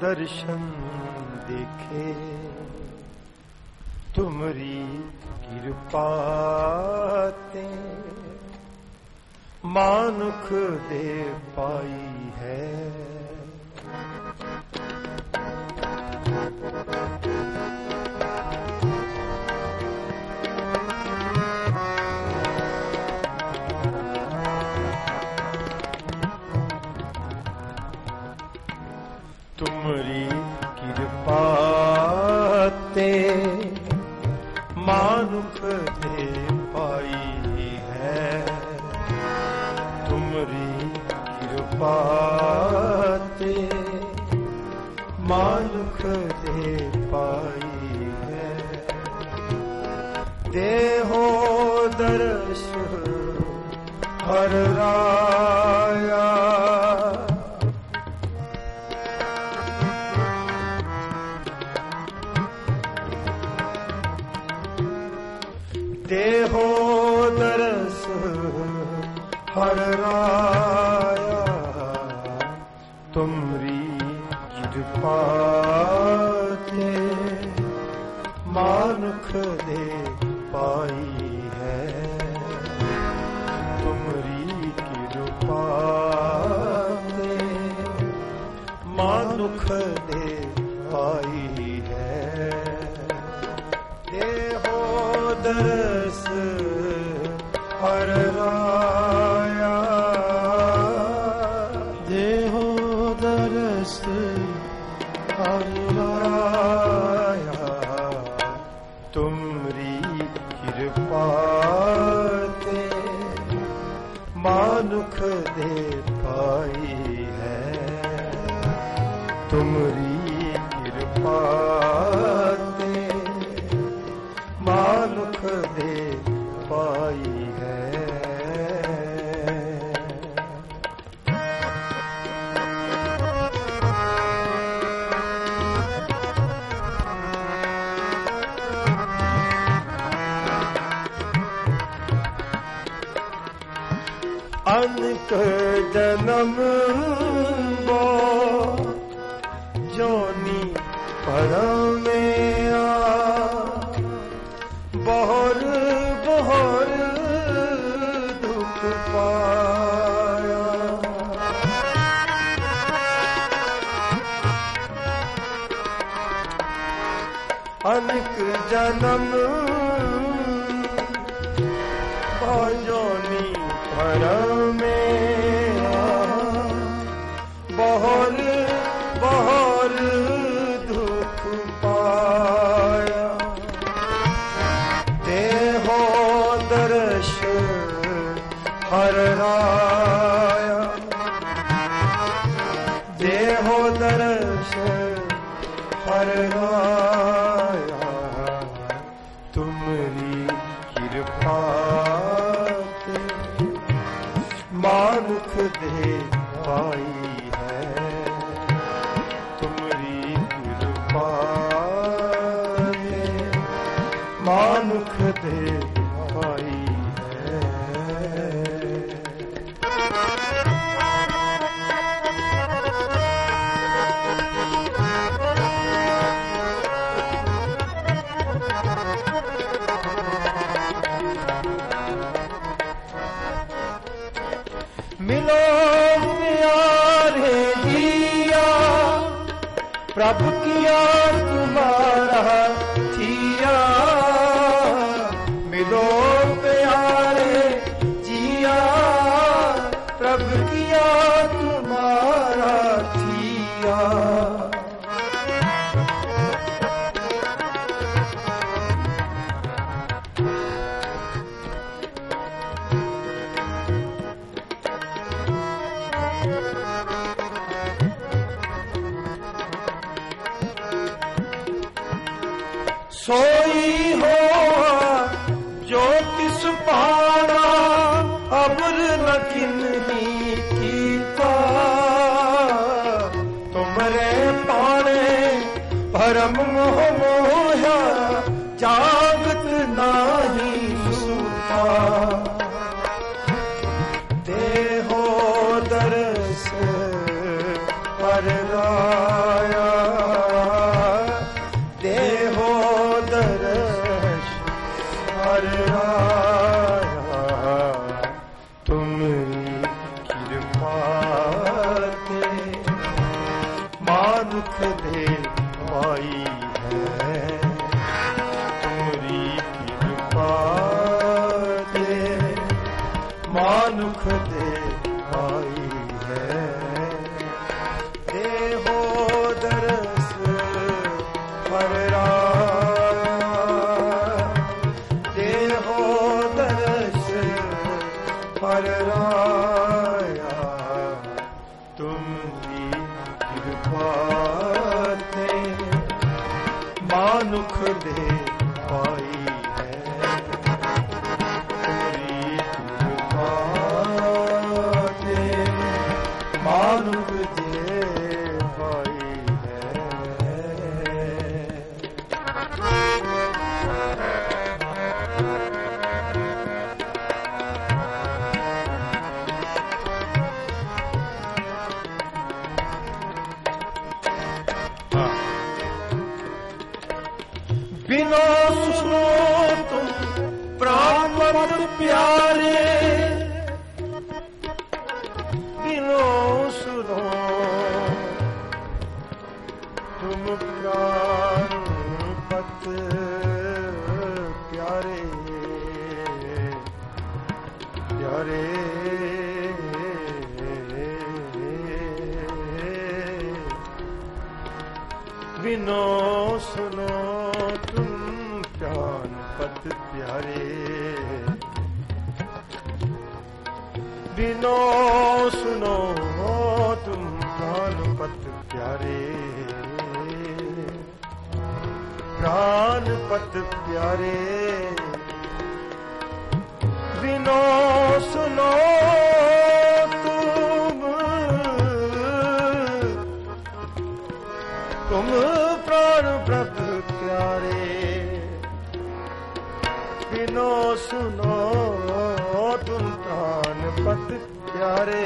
ਦਰਸ਼ਨ ਦੇਖੇ ਤੁਮਰੀ ਕਿਰਪਾ ਤੇ ਮਾਨੁਖ ਦੇ ਪਾਈ ਹੈ ਕਦੇ ਪਾਈ ਹਰ ਰਾਤ परस्त हमाया तुमरी कृपा ते मानुख दे पाई है तुमरी कृपा ਜਨਮ ਬੋ ਜੋਨੀ ਪਰਮਿਆ। ਬਹੁਰ ਬਹੁਰ ਦੁਖ ਪਾਇਆ। ਅਨਕ ਜਨਮ ਬਿਨੋ ਸੁਨੋ ਤੁਮ ਕਾਨ ਪਤ ਪਿਆਰੇ ਪ੍ਰਾਨ ਪਤ ਪਿਆਰੇ ਬਿਨੋ ਸੁਨੋ ਤੁਮ ਤੁਮ ਪ੍ਰਾਨ ਪਤ ਪਿਆਰੇ ਬਿਨੋ ਸੁਨੋ ਪਤ ਪਿਆਰੇ।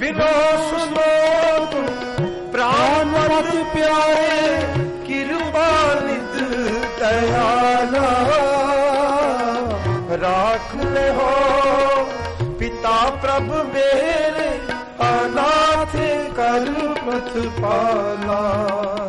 ਬਿਨੋ ਸੁਨੋਤ ਪ੍ਰਾਨ ਪਤ ਪਿਆਰੇ, ਕਿਰਪਾ ਨਿਧ ਦਇਆਲਾ ਰਾਖ ਲੈ ਹੋ, ਪਿਤਾ ਪ੍ਰਭ ਮੇਰੇ, ਅਨਾਥ ਕਰ ਪਥ ਪਾਲਾ।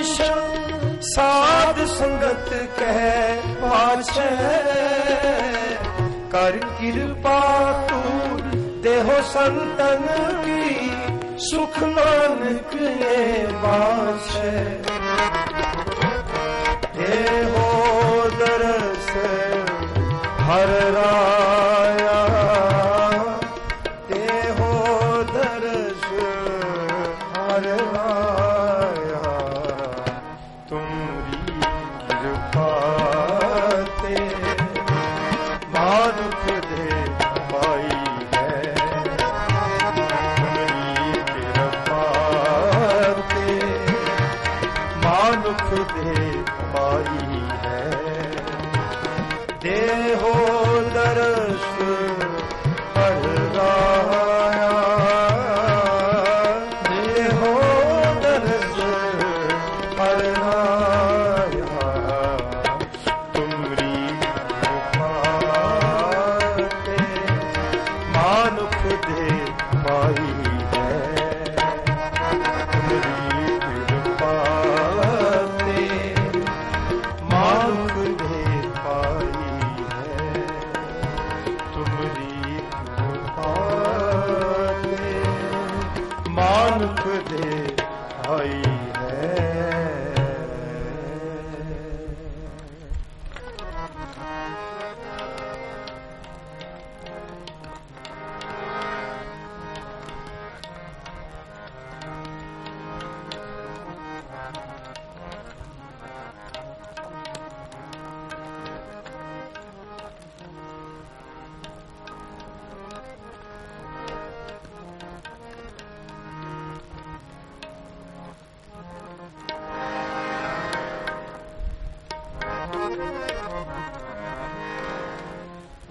ਦਰਸ਼ਨ ਸਾਧ ਸੰਗਤ ਕਹਿ ਪਾਛੈ ਕਰ ਕਿਰਪਾ ਤੂੰ, ਦੇਹੋ ਸੰਤਨ ਕੀ, ਸੁਖ ਨਾਨਕ ਏ ਬਾਛੈ ਦੇਹੋ ਦਰਸ ਹਰ ਰਾਮ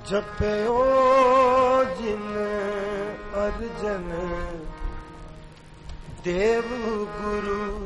ਜਪਿਓ ਜਿਨ ਅਰਜਨ ਦੇਵ ਗੁਰੂ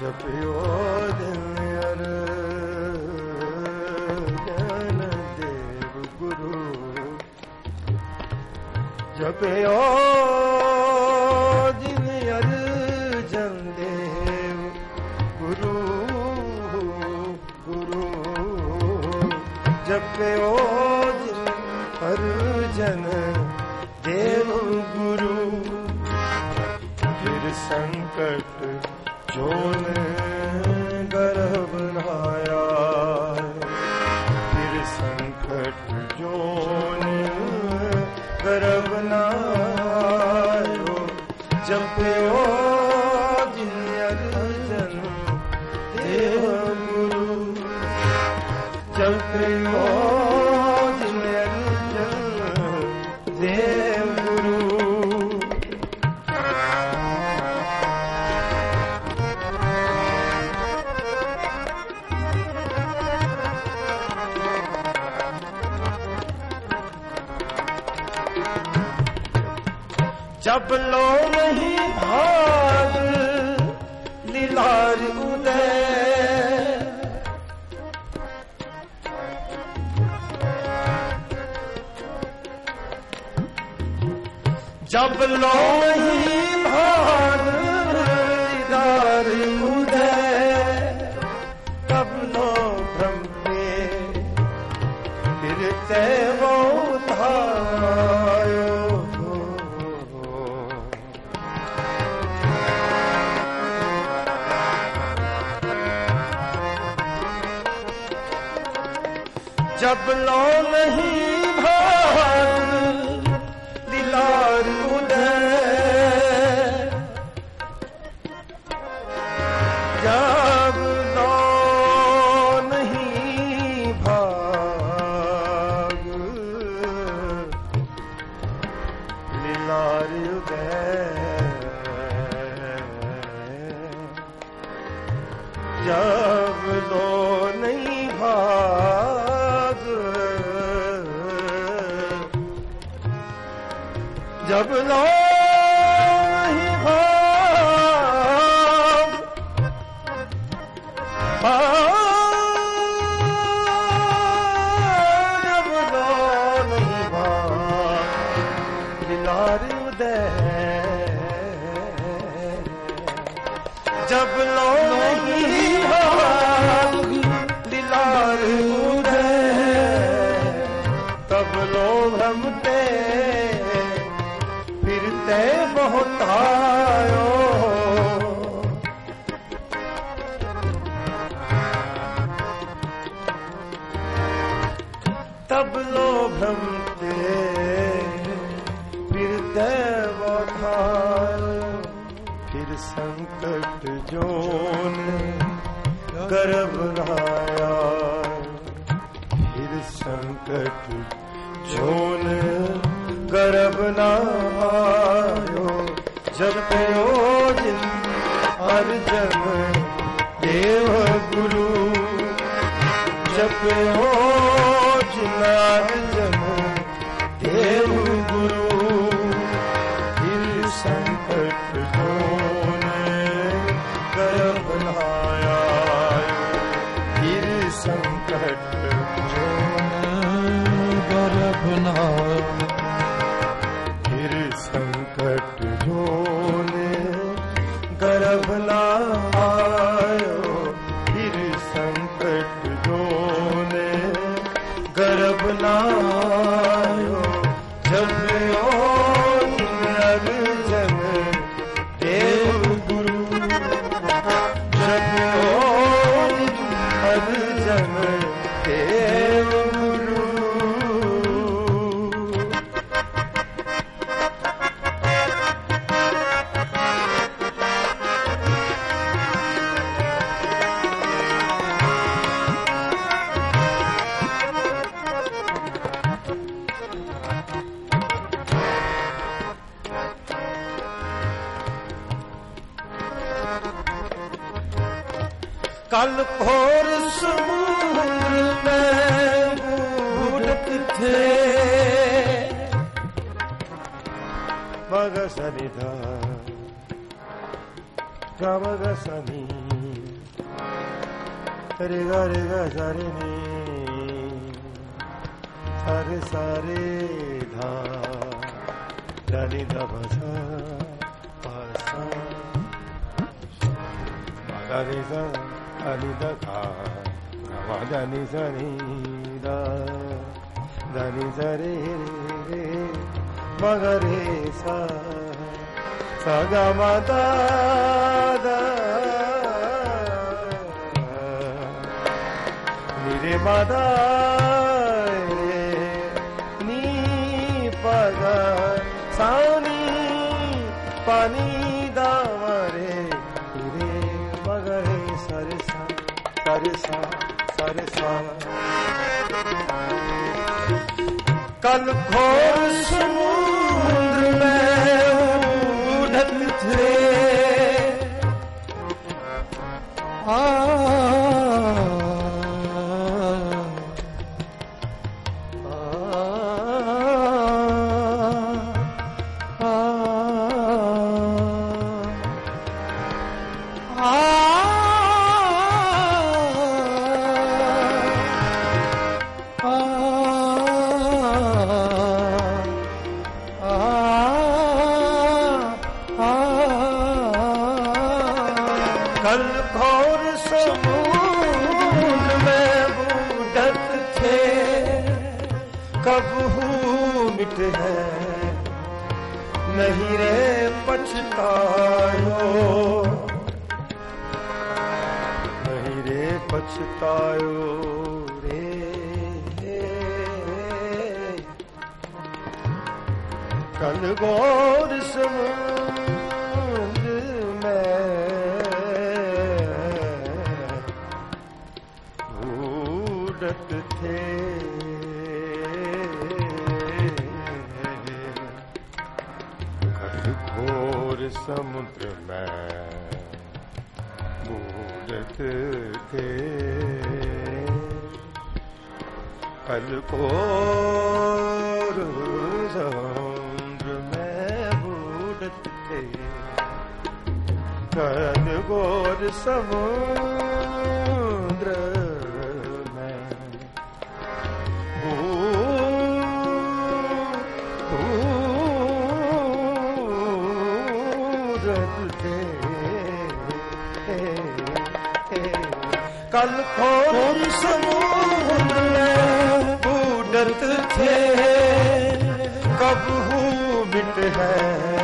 ਜਪਿਓ ਦਿਨ ਅਰ ਜਨ ਦੇਵ ਗੁਰੂ। ਜਪਿਓ ਦਿਨ ਅਰ ਜਨ ਦੇਵ ਗੁਰੂ ਗੁਰੂ। ਜਪਿਓ ਦਿਨ ਅਰ ਜਨ ਦੇਵ जब लो नहीं भाग ਹਰ ਜਨ ਦੇਵ ਗੁਰੂ ਜਪਿਓ अरे सा अरि द खा गा धनी सरी दा धनी सरे रे मग रे सा सा गा मा दा दा रे ਸਰਸਾ ਸਰਸਾ कल घोर समुद्र में उड़त थे आ ਸਮੁੰਦ ਮੈਂ ਉਡਤ ਥੇ ਘਟ ਘੋਰ ਸਮੁੰਦਰ ਮੈਂ ਉਡਤ ਥੇ ਪਲ ਕੋ कल घोर समुद्र में उड़त थे कल खोर समुद्र में उड़त थे कब हूँ मिट है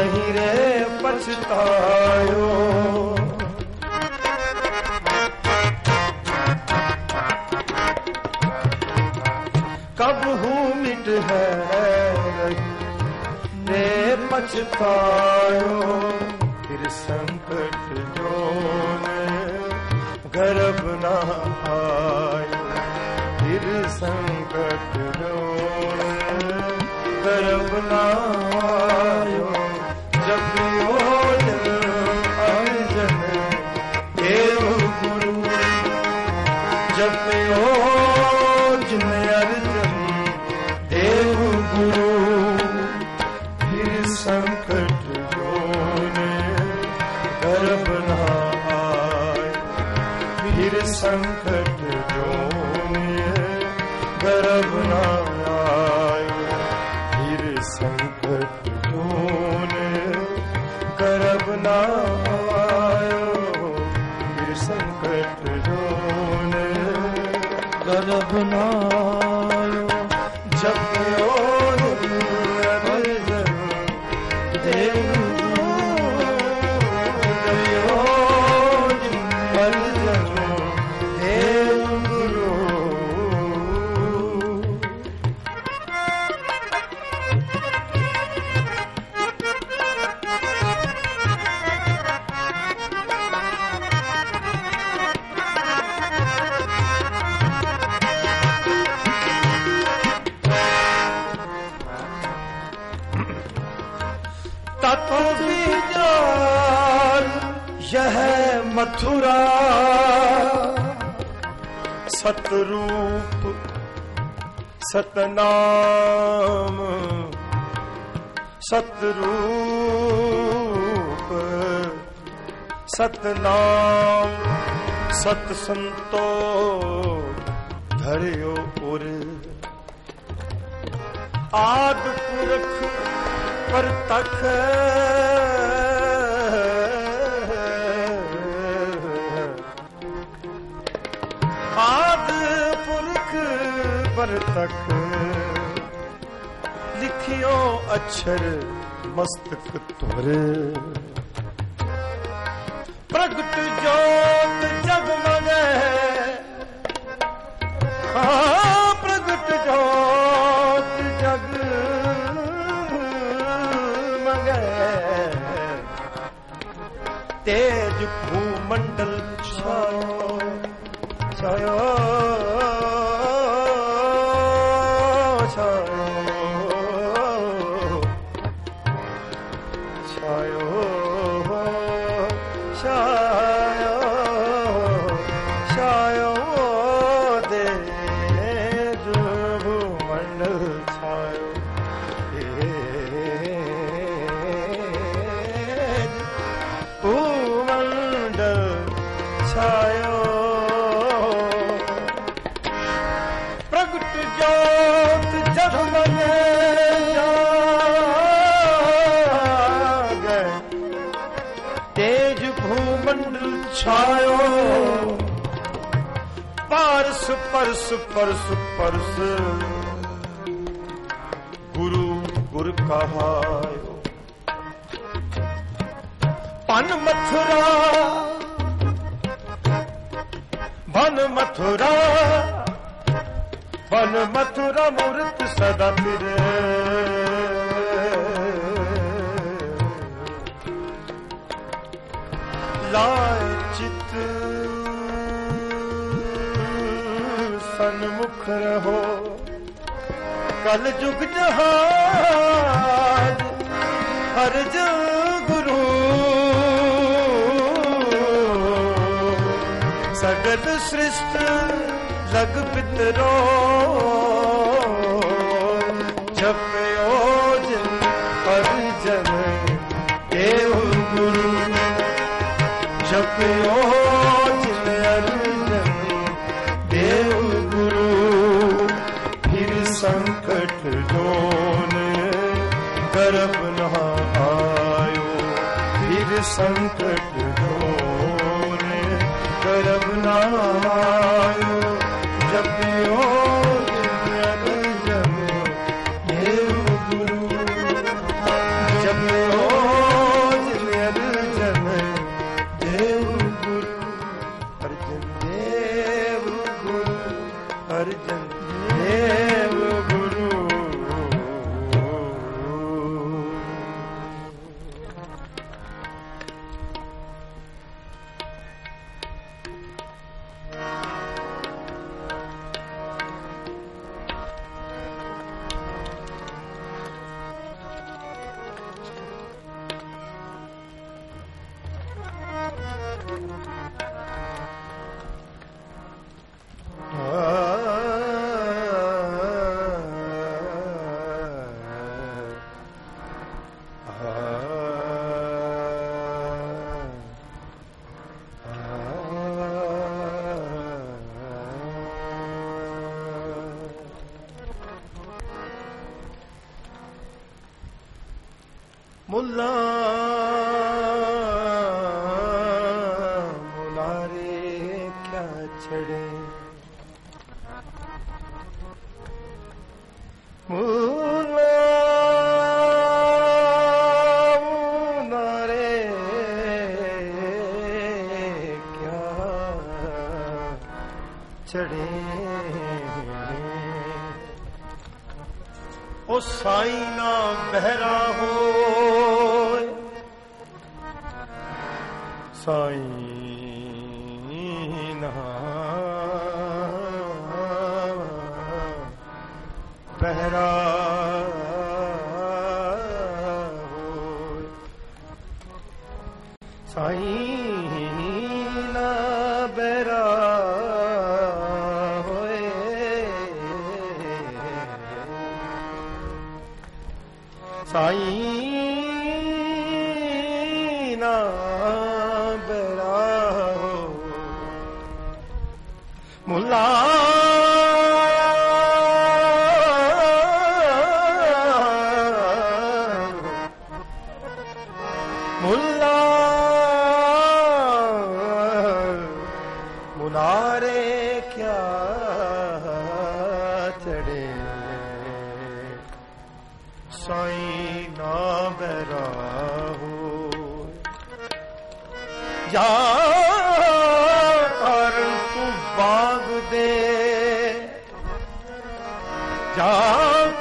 ਨਹੀਂ ਰੇ ਪਛਤਾਇਓ। ਕਬ ਹੂੰ ਮਿਟ ਹੈ ਰੇ ਪਛਤਾਇਓ। ਸੰਕਟ ਜੋਨੀਏ ਗਰਭ ਨਾ ਆਇਓ ਫਿਰ ਸੰਕਟ ਜੋਨੇ। ਗਰਭ ਨਾ ਆਇਓ, ਫਿਰ ਸੰਕਟ ਜੋਨੇ। ਗਰਭ ਨਾ ਸਤਨਾਮ। ਸਤਰੂਪ ਸਤਨਾਮ ਸਤ ਸੰਤੋ ਧਰਿਓ ਉਰ। ਆਦ ਪੁਰਖ ਪਰਤਖ ਪਰਤਖ ਲਿਖਿਓ ਅਛਰ ਮਸਤਕ ਤੁਰ ਪ੍ਰਗਟ ਜੋ ਪਰਸ ਪਰਸ। ਗੁਰੂ ਗੁਰ ਕਹਾਇਓ। ਪਨ ਮਥੁਰਾ। ਬਨ ਮਥੁਰਾ। ਬਨ ਮਥੁਰਾ ਮੂਰਤ ਸਦਾ ਫਿਰੇ। ਸਾਥ ਰਹੋ ਕਲ ਜੁਗ ਜਹਾਨ ਹਰਜ ਗੁਰੂ। ਸਗਤ ਸ੍ਰਿਸ਼ਟ ਲਗ ਪਿਤਰੋ, ਜਪਿਓ ਜਿਨ ਹਰ ਜਨ ਗੁਰੂ। ਜਪਿਓ ਮੁੱਲਾ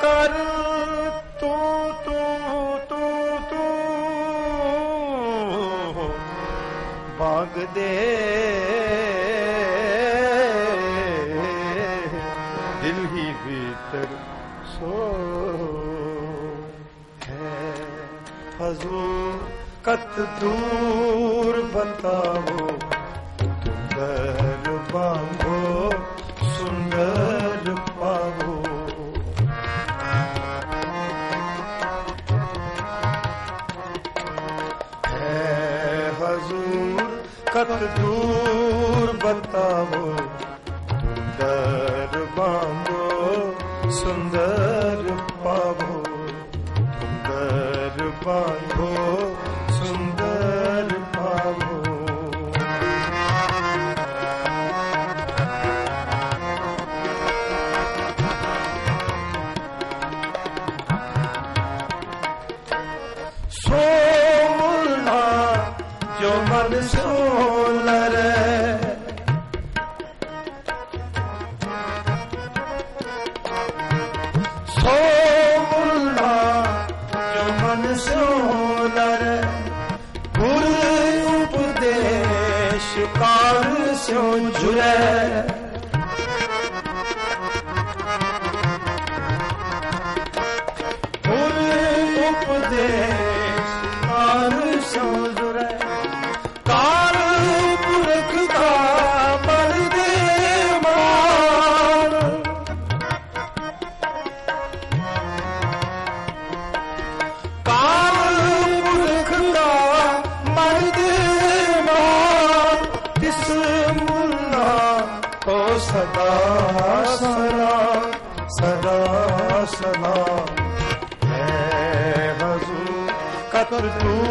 ਕਰ ਤੂੰ ਤੂੰ ਤੂੰ ਦਿਲ ਹੀ ਭੀਤਰ ਸੋ ਹੈ। ਹਜ਼ੂਰ ਕਤ ਦੂਰ ਬਤਾਓ ਤੁਮ ਦਰ ਬਾਂਗ दूर बताओ por tu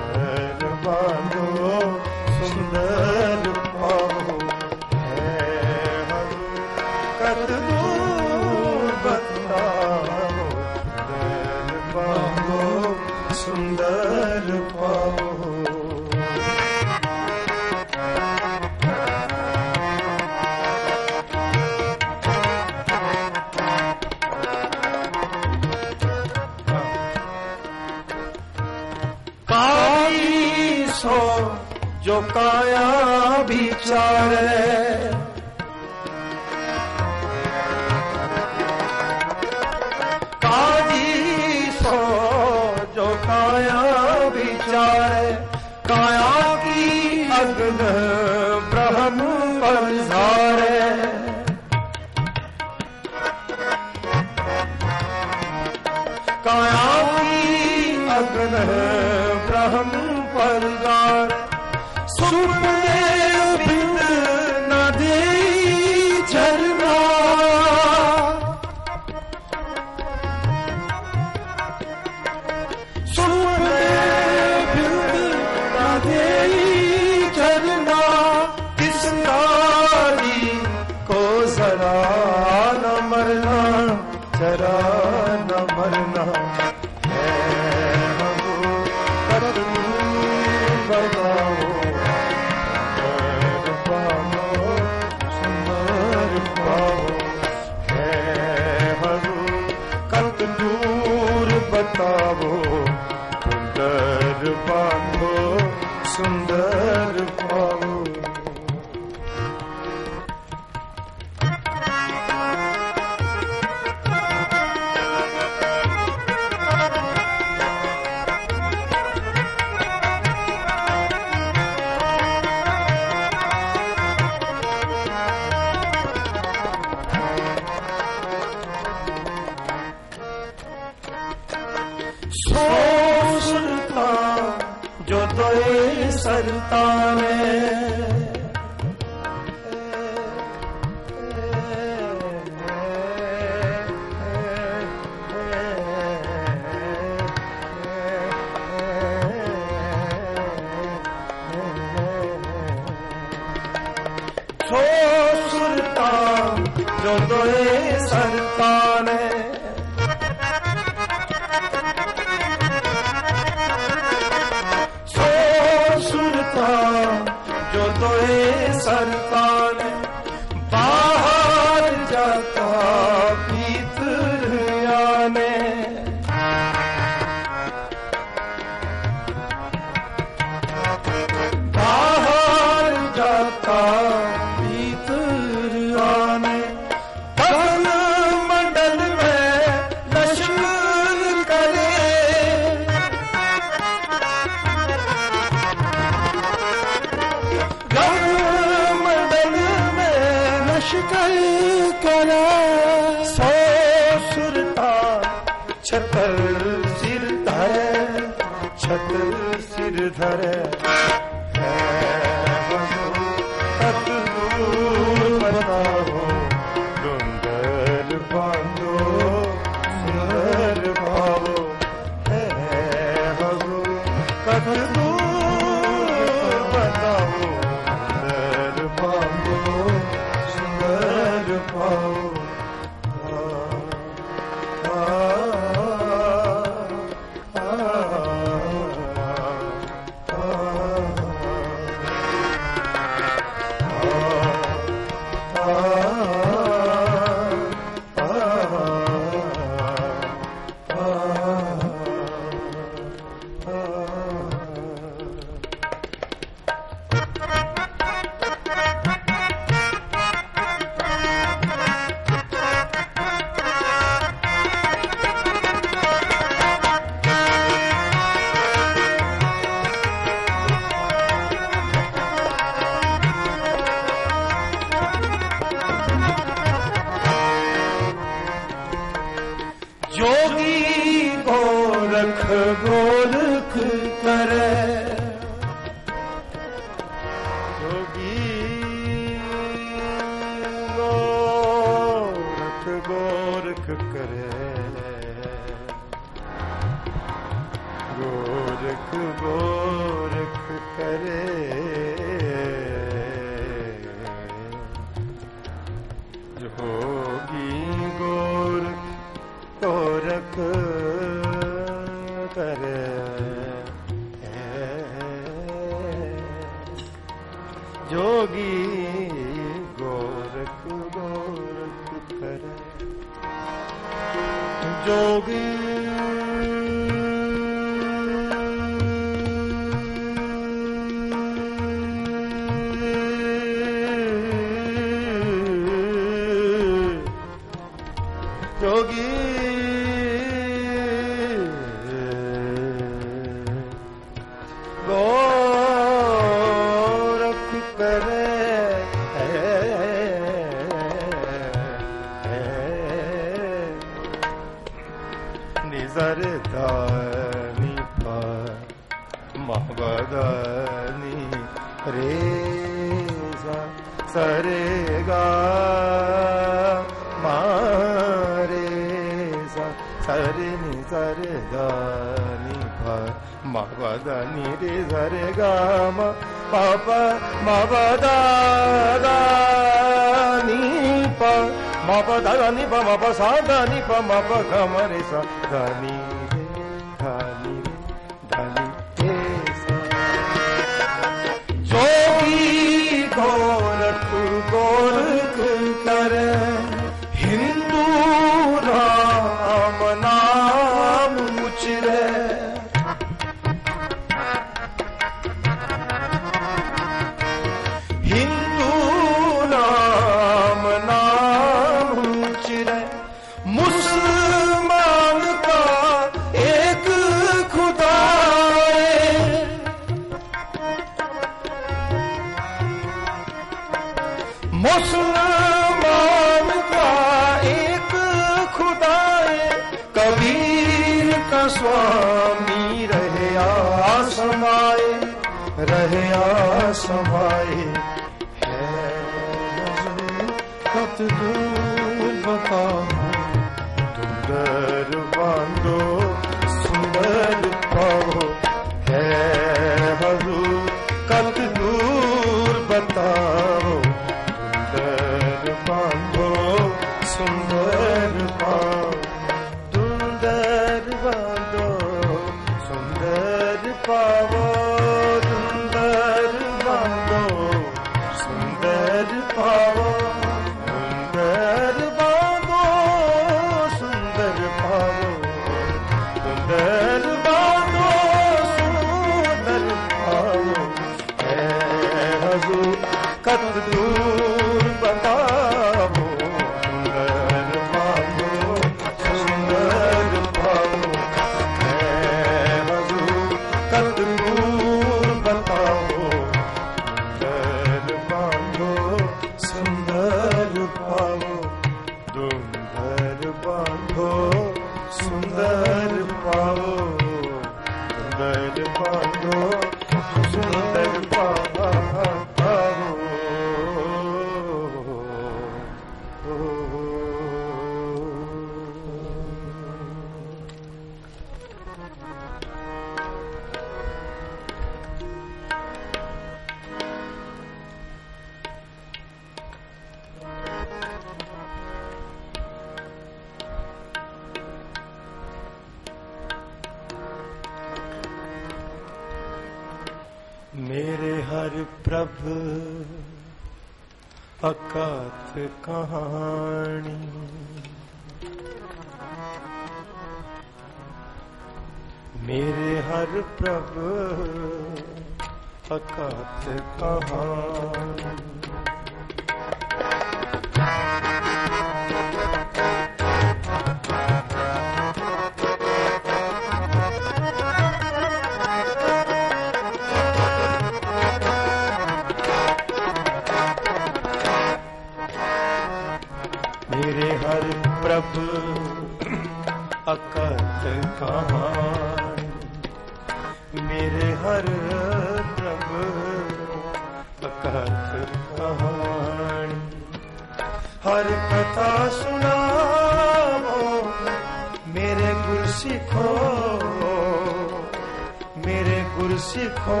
ਮੇਰੇ ਗੁਰ ਸਿੱਖੋ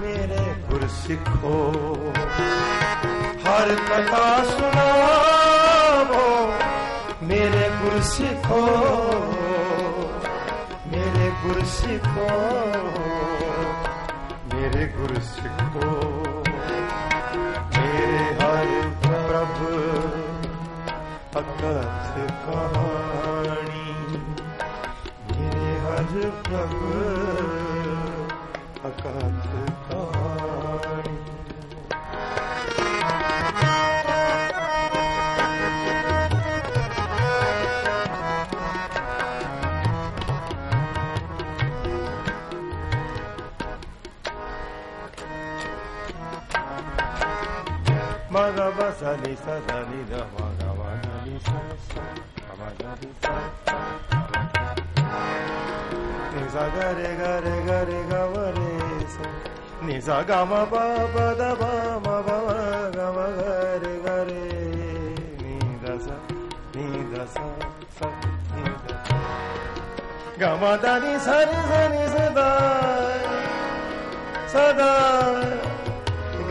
ਮੇਰੇ ਗੁਰ ਸਿੱਖੋ ਹਰ ਕਥਾ ਸੁਣਾਵੋ ਮੇਰੇ ਗੁਰ ਸਿੱਖੋ ਮੇਰੇ ਗੁਰ ਸਿੱਖੋ ਮੇਰੇ ਗੁਰ ਸਿੱਖੋ ਮੇਰੇ ਹਰ ਪ੍ਰਭ ਅਕਥ ਕਹਾਣੀ ਪ੍ਰਭ ਅਕਾਸ਼ ਕਾਇ ਮਗ ਬਸਨੀ ਸਦਨੀ ਰਹਾ re ga re ga re ga wa re sa ni sa ga ma pa pa da ba ma ba ma ga ma ga re ga re ni da sa ni da sa sa ni da ga ma da ni sa ni sa ni sa da sa da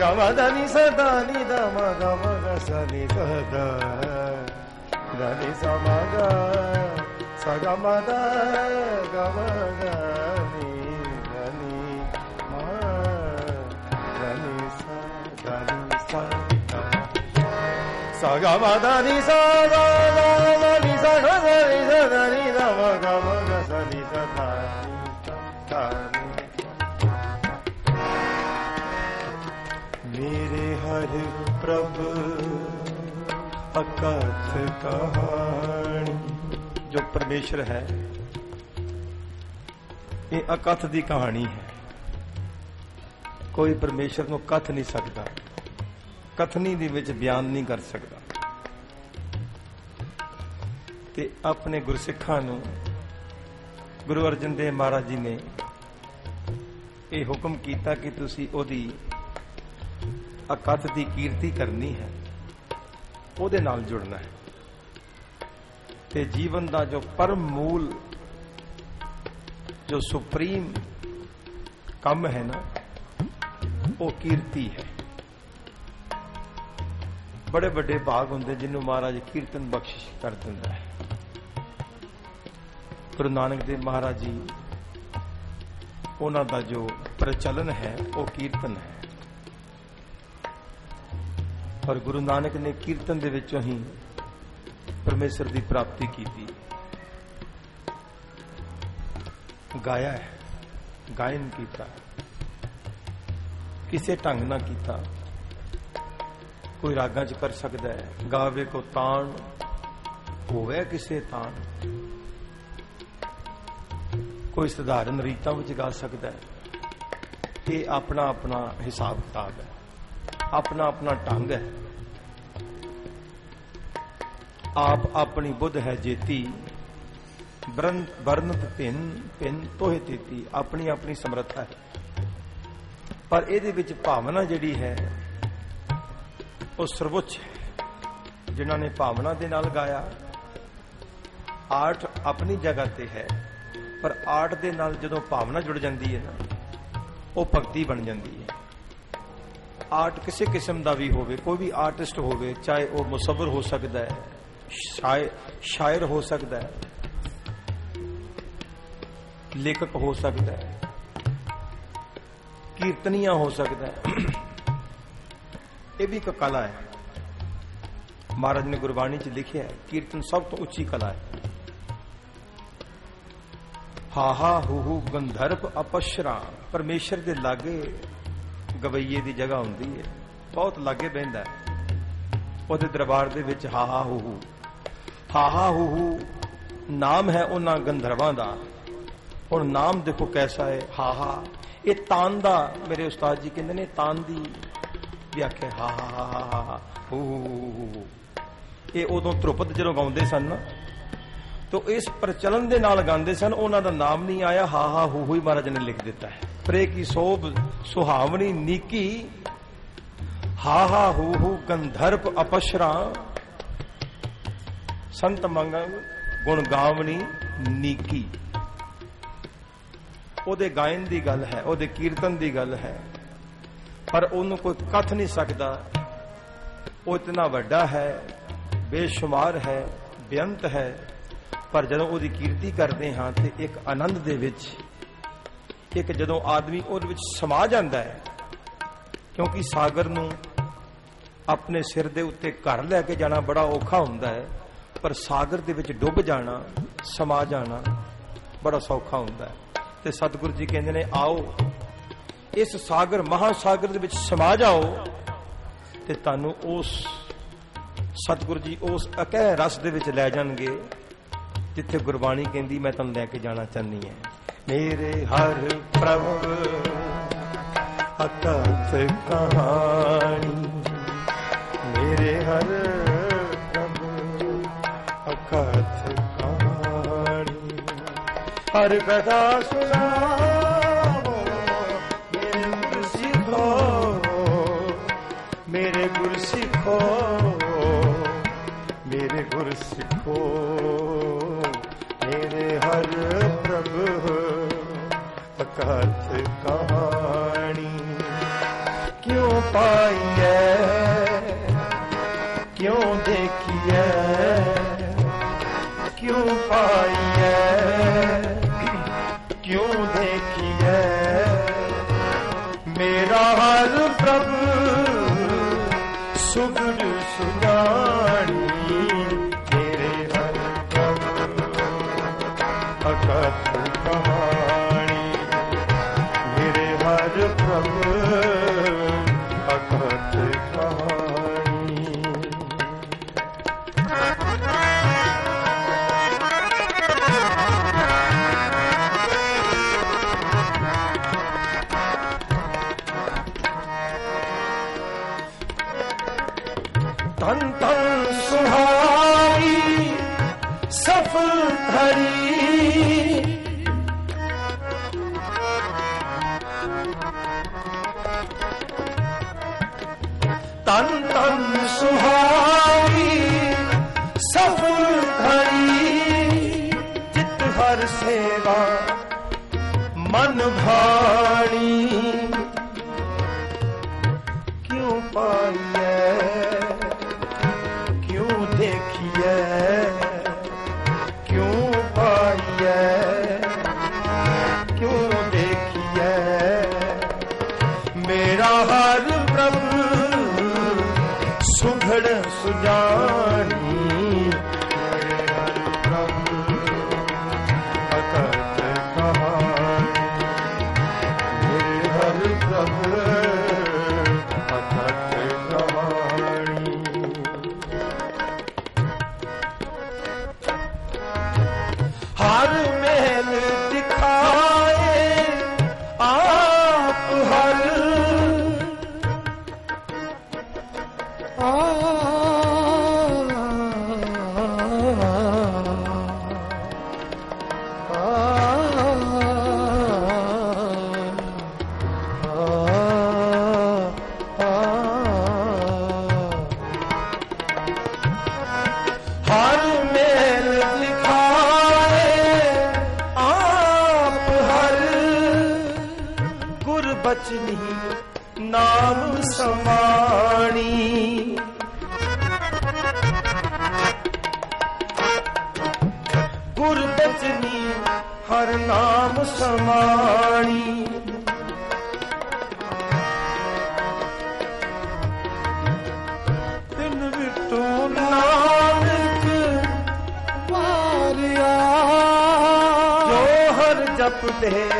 ga ma da ni sa da ni da ma ga ma ga sa ni ga da da ni sa ma ga sa ga ma da ga ma ga ga ma da ni sa ga ga ga ni sa ga ga ni sa ga ni da ma ga ma ga sa ni sa ta ta ਮੇਰੇ ਹਰ ਪ੍ਰਭ ਅਕਥ ਕਹਾਣੀ ਜੋ ਪਰਮੇਸ਼ਰ ਹੈ ਇਹ ਅਕਥ ਦੀ ਕਹਾਣੀ ਹੈ ਕੋਈ ਪਰਮੇਸ਼ਰ ਨੂੰ ਕਥ ਨਹੀਂ ਸਕਦਾ ਕਥਨੀ ਦੇ ਵਿੱਚ ਬਿਆਨ ਨਹੀਂ ਕਰ ਸਕਦਾ। ਤੇ ਆਪਣੇ ਗੁਰਸਿੱਖਾਂ ਨੂੰ ਗੁਰੂ ਅਰਜਨ ਦੇਵ ਮਹਾਰਾਜ ਜੀ ਨੇ ਇਹ ਹੁਕਮ ਕੀਤਾ ਕਿ ਤੁਸੀਂ ਉਹਦੀ ਅਕਥ ਦੀ ਕੀਰਤੀ ਕਰਨੀ ਹੈ, ਉਹਦੇ ਨਾਲ ਜੁੜਨਾ ਹੈ। ਤੇ ਜੀਵਨ ਦਾ ਜੋ ਪਰਮ ਮੂਲ ਜੋ ਸੁਪਰੀਮ ਕੰਮ ਹੈ ਨਾ, ਉਹ ਕੀਰਤੀ ਹੈ। ਬੜੇ ਵੱਡੇ ਭਾਗ ਹੁੰਦੇ ਜਿਹਨੂੰ ਮਹਾਰਾਜ ਕੀਰਤਨ ਬਖਸ਼ਿਸ਼ ਕਰ ਦਿੰਦਾ ਹੈ। ਗੁਰੂ ਨਾਨਕ ਦੇਵ ਮਹਾਰਾਜ ਜੀ, ਉਹਨਾਂ ਦਾ ਜੋ ਪ੍ਰਚਲਨ ਹੈ, ਉਹ ਕੀਰਤਨ ਹੈ। ਪਰ ਗੁਰੂ ਨਾਨਕ ਨੇ ਕੀਰਤਨ ਦੇ ਵਿੱਚੋਂ ਹੀ ਪਰਮੇਸ਼ਰ ਦੀ ਪ੍ਰਾਪਤੀ ਕੀਤੀ। ਗਾਇਆ ਹੈ, ਗਾਇਨ ਕੀਤਾ। ਕਿਸੇ ਢੰਗ ਨਾਲ ਕੀਤਾ। ਕੋਈ ਰਾਗਾਂ 'ਚ ਕਰ ਸਕਦਾ ਹੈ। ਗਾਵੇ ਕੋ ਤਾਣ, ਹੋਵੇ ਕਿਸੇ ਤਾਣ। ਕੋਈ ਸਧਾਰਨ ਰੀਤਾਂ ਵਿੱਚ ਗਾ ਸਕਦਾ ਹੈ। ਇਹ ਆਪਣਾ ਆਪਣਾ ਹਿਸਾਬ ਕਿਤਾਬ ਹੈ। ਆਪਣਾ ਆਪਣਾ ਢੰਗ ਹੈ। ਆਪ ਆਪਣੀ ਬੁੱਧ ਹੈ ਜੇਤੀ। ਬਰਨ ਵਰਨਤ ਭਿੰਨ ਭਿੰਨ ਤੋਹਿ ਤੇਤੀ। ਆਪਣੀ ਆਪਣੀ ਸਮਰੱਥਾ ਹੈ। ਪਰ ਇਹਦੇ ਵਿੱਚ ਭਾਵਨਾ ਜਿਹੜੀ ਹੈ ਉਹ ਸਰਵੋੱਚ ਜਿਨ੍ਹਾਂ ਨੇ ਭਾਵਨਾ ਦੇ ਨਾਲ ਗਾਇਆ। ਆਰਟ ਆਪਣੀ ਜਗ੍ਹਾ ਤੇ ਹੈ, ਪਰ ਆਰਟ ਦੇ ਨਾਲ ਜਦੋਂ ਭਾਵਨਾ ਜੁੜ ਜਾਂਦੀ ਹੈ ਨਾ, ਉਹ ਭਗਤੀ ਬਣ ਜਾਂਦੀ ਹੈ। ਆਰਟ ਕਿਸੇ ਕਿਸਮ ਦਾ ਵੀ ਹੋਵੇ, ਕੋਈ ਵੀ ਆਰਟਿਸਟ ਹੋਵੇ, ਚਾਹੇ ਉਹ ਮੁਸਵਰ ਹੋ ਸਕਦਾ ਹੈ ਸ਼ਾਇਰ ਸ਼ਾਇਰ ਹੋ ਸਕਦਾ ਹੈ, ਲੇਖਕ ਹੋ ਸਕਦਾ ਹੈ, ਕੀਰਤਨੀਆ ਹੋ ਸਕਦਾ ਹੈ। ਇਹ ਵੀ ਇੱਕ ਕਲਾ ਹੈ। ਮਹਾਰਾਜ ਨੇ ਗੁਰਬਾਣੀ 'ਚ ਲਿਖਿਆ ਕੀਰਤਨ ਸਭ ਤੋਂ ਉੱਚੀ ਕਲਾ ਹੈ। ਹਾ ਹਾ ਹੂ ਹੂ ਗੰਧਰਵ ਅਪਸ਼ਰਾ ਪਰਮੇਸ਼ਰ ਦੇ ਲਾਗੇ ਗਵਈਏ ਦੀ ਜਗ੍ਹਾ ਹੁੰਦੀ ਹੈ। ਬਹੁਤ ਲਾਗੇ ਬਹਿੰਦਾ ਉਹਦੇ ਦਰਬਾਰ ਦੇ ਵਿੱਚ ਹਾ ਹਾ ਹੂ। ਹੂ ਹਾ ਹਾ ਹੂ ਹੂ ਨਾਮ ਹੈ ਉਹਨਾਂ ਗੰਧਰਵਾਂ ਦਾ। ਹੁਣ ਨਾਮ ਦੇਖੋ ਕੈਸਾ ਹੈ। ਹਾ ਹਾ ਇਹ ਤਾਨ ਦਾ, ਮੇਰੇ ਉਸਤਾਦ ਜੀ ਕਹਿੰਦੇ ਨੇ, ਤਾਨ ਦੀ ਵਿਆਖਿਆ ਹਾ ਹਾ ਹਾ ਹਾ ਹਾ, ਹੂ ਹੂ ਹੂ ਇਹ ਉਦੋਂ ਧਰੁਪਦ ਜਦੋਂ ਗਾਉਂਦੇ ਸਨ, ਤੋ ਇਸ ਪ੍ਰਚਲਨ ਦੇ ਨਾਲ ਗਾਉਂਦੇ ਸਨ, ਉਹਨਾਂ ਦਾ ਨਾਮ ਨਹੀਂ ਆਇਆ, ਹਾ ਹਾ, ਹੂ ਹੂ, ਹੀ ਮਹਾਰਾਜ ਨੇ ਲਿਖ ਦਿੱਤਾ ਹੈ। ਪ੍ਰੇ ਕੀ ਸੋਭ, ਸੁਹਾਵਣੀ, ਨੀਕੀ, ਹਾ ਹਾ, ਹੂ ਹੂ ਗੰਧਰਪ ਅਪਸ਼ਰਾ, ਸੰਤ ਮੰਗਲ, ਗੁਣ ਗਾਵਣੀ ਨੀਕੀ। ਉਹਦੇ ਗਾਇਨ ਦੀ ਗੱਲ ਹੈ, ਉਹਦੇ ਕੀਰਤਨ ਦੀ ਗੱਲ ਹੈ। ਪਰ ਉਹਨੂੰ ਕੋਈ ਕੱਥ ਨਹੀਂ ਸਕਦਾ। ਉਹ ਇਤਨਾ ਵੱਡਾ ਹੈ, ਬੇਸ਼ੁਮਾਰ ਹੈ, ਬੇਅੰਤ ਹੈ। ਪਰ ਜਦੋਂ ਉਹਦੀ ਕੀਰਤੀ ਕਰਦੇ ਹਾਂ ਤੇ ਇੱਕ ਆਨੰਦ ਦੇ ਵਿੱਚ, ਇੱਕ ਜਦੋਂ ਆਦਮੀ ਉਹਦੇ ਵਿੱਚ ਸਮਾ ਜਾਂਦਾ ਹੈ, ਕਿਉਂਕਿ ਸਾਗਰ ਨੂੰ ਆਪਣੇ ਸਿਰ ਦੇ ਉੱਤੇ ਘਰ ਲੈ ਕੇ ਜਾਣਾ ਬੜਾ ਔਖਾ ਹੁੰਦਾ ਹੈ, ਪਰ ਸਾਗਰ ਦੇ ਵਿੱਚ ਡੁੱਬ ਜਾਣਾ, ਸਮਾ ਜਾਣਾ ਬੜਾ ਸੌਖਾ ਹੁੰਦਾ ਹੈ। ਤੇ ਸਤਿਗੁਰੂ ਜੀ ਕਹਿੰਦੇ ਨੇ, ਆਓ ਇਸ ਸਾਗਰ, ਮਹਾਸਾਗਰ ਦੇ ਵਿੱਚ ਸਮਾ ਜਾਓ ਤੇ ਤੁਹਾਨੂੰ ਉਸ ਸਤਿਗੁਰੂ ਜੀ, ਉਸ ਅਕਹਿ ਰਸ ਦੇ ਵਿੱਚ ਲੈ ਜਾਣਗੇ, ਜਿੱਥੇ ਗੁਰਬਾਣੀ ਕਹਿੰਦੀ, ਮੈਂ ਤੁਹਾਨੂੰ ਲੈ ਕੇ ਜਾਣਾ ਚਾਹੁੰਦੀ ਹਾਂ। ਮੇਰੇ ਹਰ ਪ੍ਰਭ ਅਕਥ ਕਹਾਣੀ, ਮੇਰੇ ਹਰ ਪ੍ਰਭ ਅਕਥ ਕਹਾਣੀ। ਹਰ ਕਥਾ ਸੁਣਾਵੋ ਅਕਥ ਕਹਾਣੀ ਕਿਉਂ ਪਾਈਐ? ਕਿਉਂ ਦੇਖੀਐ? ਕਿਉਂ ਪਾਈਐ? ਕਿਉਂ ਦੇਖੀਐ? ਮੇਰਾ ਹਰ ਪ੍ਰਭ ਸੁਗੜ ਸੁਗਾਣੀ ਬਚਨੀ ਨਾਮ ਸਮਾਣੀ। ਗੁਰ ਬਚਨੀ ਹਰ ਨਾਮ ਸਮਾਣੀ। ਤਿਨ ਵਿਟੋ ਨਾਨਕ, ਵਾਰਿਆ। ਜੋ ਹਰ ਜਪਦੇ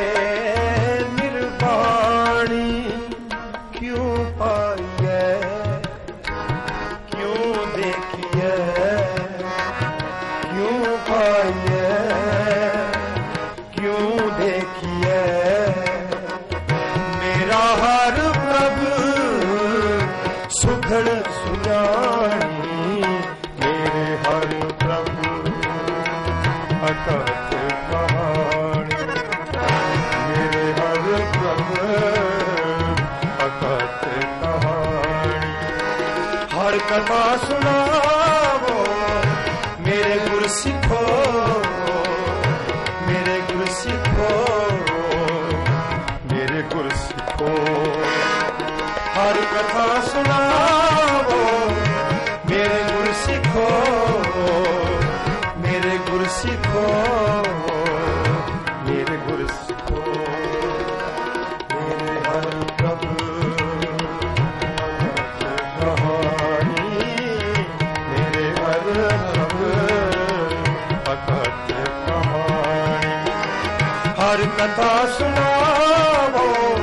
ਕਥਾ ਸੁਣਾਵੋ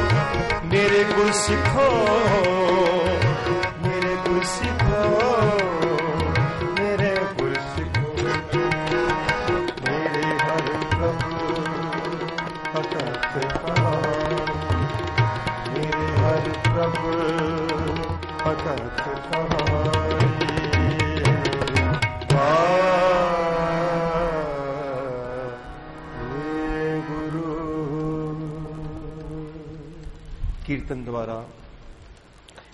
ਮੇਰੇ ਗੁਰ ਸਿੱਖੋ ਕੀਰਤਨ ਦੁਆਰਾ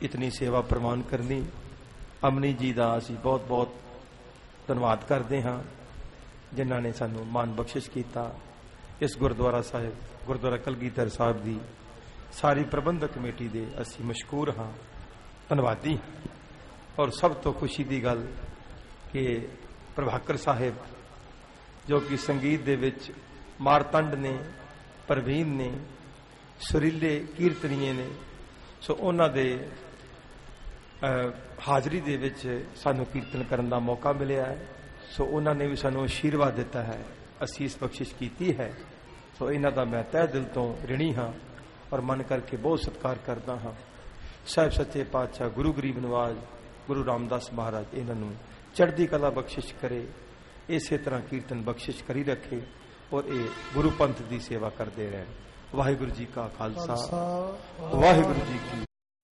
ਇਤਨੀ ਸੇਵਾ ਪ੍ਰਵਾਨ ਕਰਨੀ, ਅਮਨੀ ਜੀ ਦਾ ਅਸੀਂ ਬਹੁਤ ਬਹੁਤ ਧੰਨਵਾਦ ਕਰਦੇ ਹਾਂ, ਜਿਨ੍ਹਾਂ ਨੇ ਸਾਨੂੰ ਮਾਨ ਬਖਸ਼ਿਸ਼ ਕੀਤਾ ਇਸ ਗੁਰਦੁਆਰਾ ਸਾਹਿਬ, ਗੁਰਦੁਆਰਾ ਕਲਗੀਧਰ ਸਾਹਿਬ ਦੀ ਸਾਰੀ ਪ੍ਰਬੰਧਕ ਕਮੇਟੀ ਦੇ ਅਸੀਂ ਮਸ਼ਕੂਰ ਹਾਂ ਧੰਨਵਾਦੀ ਹਾਂ। ਔਰ ਸਭ ਤੋਂ ਖੁਸ਼ੀ ਦੀ ਗੱਲ ਕਿ ਪ੍ਰਭਾਕਰ ਸਾਹਿਬ, ਜੋ ਕਿ ਸੰਗੀਤ ਦੇ ਵਿੱਚ ਮਾਰਤੰਡ ਨੇ, ਪ੍ਰਵੀਨ ਨੇ ਸੁਰੀਲੇ ਕੀਰਤਨੀਏ ਨੇ। ਸੋ ਉਹਨਾਂ ਦੇ ਹਾਜ਼ਰੀ ਦੇ ਵਿੱਚ ਸਾਨੂੰ ਕੀਰਤਨ ਕਰਨ ਦਾ ਮੌਕਾ ਮਿਲਿਆ ਹੈ। ਸੋ ਉਹਨਾਂ ਨੇ ਵੀ ਸਾਨੂੰ ਆਸ਼ੀਰਵਾਦ ਦਿੱਤਾ ਹੈ। ਅਸੀਸ ਬਖਸ਼ਿਸ਼ ਕੀਤੀ ਹੈ। ਸੋ ਇਹਨਾਂ ਦਾ ਮੈਂ ਤਹਿ ਦਿਲ ਤੋਂ ਰਿਣੀ ਹਾਂ ਔਰ ਮਨ ਕਰਕੇ ਬਹੁਤ ਸਤਿਕਾਰ ਕਰਦਾ ਹਾਂ। ਸਾਹਿਬ ਸੱਚੇ ਪਾਤਸ਼ਾਹ ਗੁਰੂ ਗਰੀਬ ਨਵਾਜ, ਗੁਰੂ ਰਾਮਦਾਸ ਮਹਾਰਾਜ ਇਹਨਾਂ ਨੂੰ ਚੜ੍ਹਦੀ ਕਲਾ ਬਖਸ਼ਿਸ਼ ਕਰੇ, ਇਸੇ ਤਰ੍ਹਾਂ ਕੀਰਤਨ ਬਖਸ਼ਿਸ਼ ਕਰੀ ਰੱਖੇ ਔਰ ਇਹ ਗੁਰੂ ਪੰਥ ਦੀ ਸੇਵਾ ਕਰਦੇ ਰਹਿਣ। ਵਾਹਿਗੁਰੂ ਜੀ ਕਾ ਖਾਲਸਾ ਵਾਹਿਗੁਰੂ ਜੀ ਕੀ